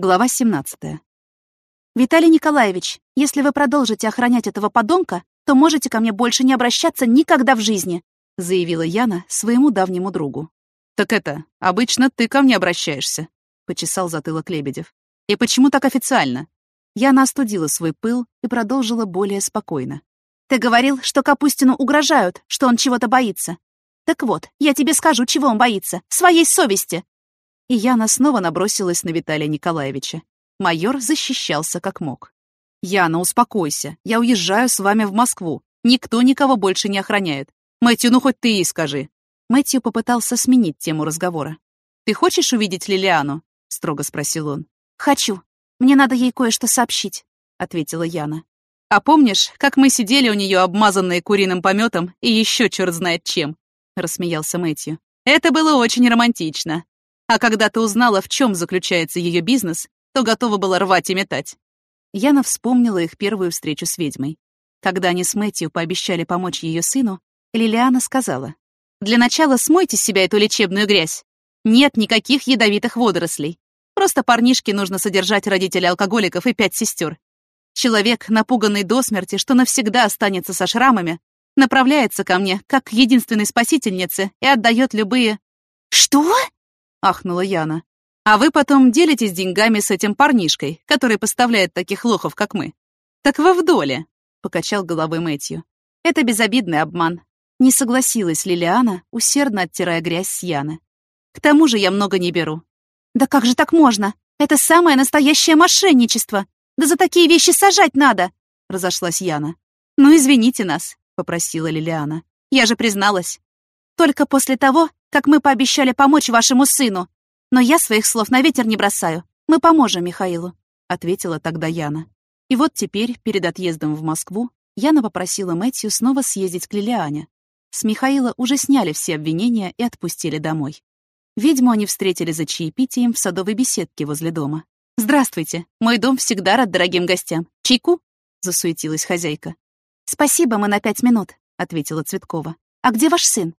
Глава 17. «Виталий Николаевич, если вы продолжите охранять этого подонка, то можете ко мне больше не обращаться никогда в жизни», заявила Яна своему давнему другу. «Так это, обычно ты ко мне обращаешься», почесал затылок Лебедев. «И почему так официально?» Яна остудила свой пыл и продолжила более спокойно. «Ты говорил, что Капустину угрожают, что он чего-то боится. Так вот, я тебе скажу, чего он боится. Своей совести и Яна снова набросилась на Виталия Николаевича. Майор защищался как мог. «Яна, успокойся. Я уезжаю с вами в Москву. Никто никого больше не охраняет. Мэтью, ну хоть ты ей скажи». Мэтью попытался сменить тему разговора. «Ты хочешь увидеть Лилиану?» — строго спросил он. «Хочу. Мне надо ей кое-что сообщить», — ответила Яна. «А помнишь, как мы сидели у нее обмазанные куриным пометом и еще черт знает чем?» — рассмеялся Мэтью. «Это было очень романтично. А когда ты узнала, в чем заключается ее бизнес, то готова была рвать и метать. Яна вспомнила их первую встречу с ведьмой. Когда они с Мэтью пообещали помочь ее сыну, Лилиана сказала, «Для начала смойте с себя эту лечебную грязь. Нет никаких ядовитых водорослей. Просто парнишке нужно содержать родителей алкоголиков и пять сестер. Человек, напуганный до смерти, что навсегда останется со шрамами, направляется ко мне, как к единственной спасительнице, и отдает любые... «Что?» — ахнула Яна. «А вы потом делитесь деньгами с этим парнишкой, который поставляет таких лохов, как мы». «Так вы в доле», — покачал головой Мэтью. «Это безобидный обман». Не согласилась Лилиана, усердно оттирая грязь с Яны. «К тому же я много не беру». «Да как же так можно? Это самое настоящее мошенничество! Да за такие вещи сажать надо!» — разошлась Яна. «Ну, извините нас», — попросила Лилиана. «Я же призналась». «Только после того, как мы пообещали помочь вашему сыну. Но я своих слов на ветер не бросаю. Мы поможем Михаилу», — ответила тогда Яна. И вот теперь, перед отъездом в Москву, Яна попросила Мэтью снова съездить к Лилиане. С Михаила уже сняли все обвинения и отпустили домой. Ведьму они встретили за чаепитием в садовой беседке возле дома. «Здравствуйте, мой дом всегда рад дорогим гостям. Чайку?» — засуетилась хозяйка. «Спасибо, мы на пять минут», — ответила Цветкова. «А где ваш сын?»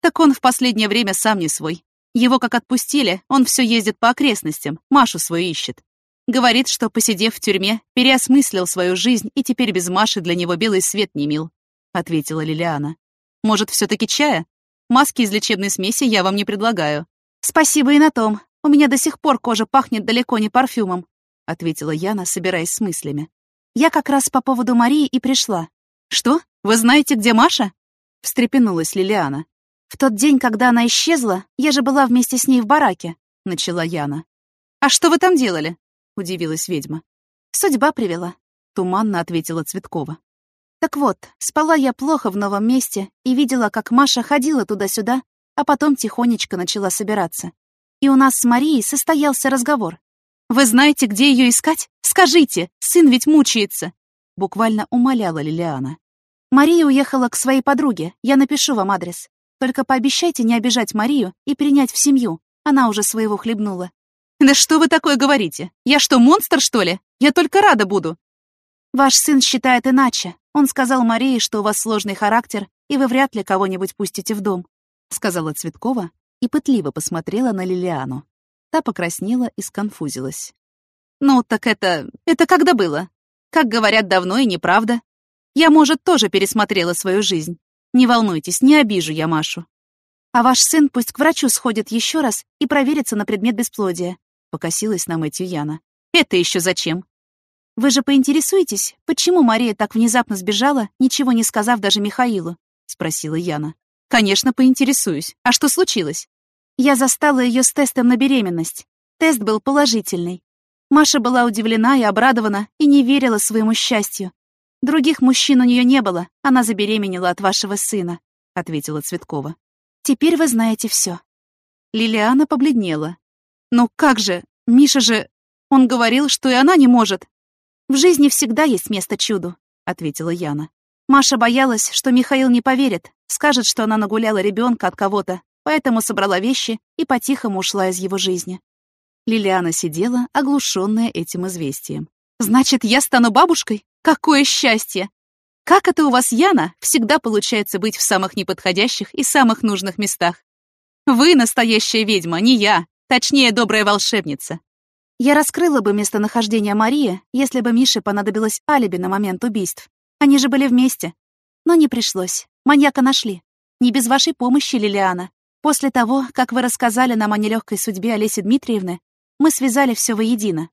Так он в последнее время сам не свой. Его как отпустили, он все ездит по окрестностям, Машу свою ищет. Говорит, что, посидев в тюрьме, переосмыслил свою жизнь, и теперь без Маши для него белый свет не мил», — ответила Лилиана. «Может, все таки чая? Маски из лечебной смеси я вам не предлагаю». «Спасибо и на том. У меня до сих пор кожа пахнет далеко не парфюмом», — ответила Яна, собираясь с мыслями. «Я как раз по поводу Марии и пришла». «Что? Вы знаете, где Маша?» — встрепенулась Лилиана. «В тот день, когда она исчезла, я же была вместе с ней в бараке», — начала Яна. «А что вы там делали?» — удивилась ведьма. «Судьба привела», — туманно ответила Цветкова. «Так вот, спала я плохо в новом месте и видела, как Маша ходила туда-сюда, а потом тихонечко начала собираться. И у нас с Марией состоялся разговор. «Вы знаете, где ее искать? Скажите, сын ведь мучается!» Буквально умоляла Лилиана. «Мария уехала к своей подруге, я напишу вам адрес. Только пообещайте не обижать Марию и принять в семью. Она уже своего хлебнула». «Да что вы такое говорите? Я что, монстр, что ли? Я только рада буду». «Ваш сын считает иначе. Он сказал Марии, что у вас сложный характер, и вы вряд ли кого-нибудь пустите в дом», — сказала Цветкова и пытливо посмотрела на Лилиану. Та покраснела и сконфузилась. «Ну, так это... это когда было? Как говорят, давно и неправда. Я, может, тоже пересмотрела свою жизнь. Не волнуйтесь, не обижу я Машу. А ваш сын пусть к врачу сходит еще раз и проверится на предмет бесплодия, покосилась на Мэтью Яна. Это еще зачем? Вы же поинтересуетесь, почему Мария так внезапно сбежала, ничего не сказав даже Михаилу? спросила Яна. Конечно, поинтересуюсь. А что случилось? Я застала ее с тестом на беременность. Тест был положительный. Маша была удивлена и обрадована и не верила своему счастью. Других мужчин у нее не было, она забеременела от вашего сына», — ответила Цветкова. «Теперь вы знаете все. Лилиана побледнела. «Ну как же? Миша же... Он говорил, что и она не может». «В жизни всегда есть место чуду», — ответила Яна. Маша боялась, что Михаил не поверит, скажет, что она нагуляла ребенка от кого-то, поэтому собрала вещи и по-тихому ушла из его жизни. Лилиана сидела, оглушенная этим известием. «Значит, я стану бабушкой?» Какое счастье! Как это у вас, Яна, всегда получается быть в самых неподходящих и самых нужных местах? Вы настоящая ведьма, не я, точнее, добрая волшебница. Я раскрыла бы местонахождение Марии, если бы Мише понадобилось алиби на момент убийств. Они же были вместе. Но не пришлось. Маньяка нашли. Не без вашей помощи, Лилиана. После того, как вы рассказали нам о нелегкой судьбе Олеси Дмитриевны, мы связали все воедино.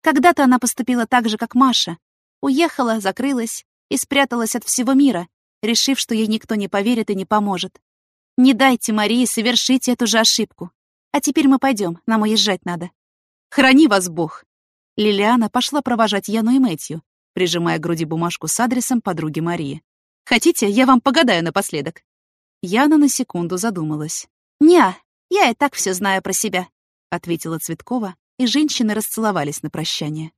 Когда-то она поступила так же, как Маша. Уехала, закрылась и спряталась от всего мира, решив, что ей никто не поверит и не поможет. Не дайте Марии совершить эту же ошибку. А теперь мы пойдем, нам уезжать надо. Храни вас Бог. Лилиана пошла провожать Яну и Мэтью, прижимая к груди бумажку с адресом подруги Марии. Хотите, я вам погадаю напоследок? Яна на секунду задумалась. «Не, я и так все знаю про себя», — ответила Цветкова, и женщины расцеловались на прощание.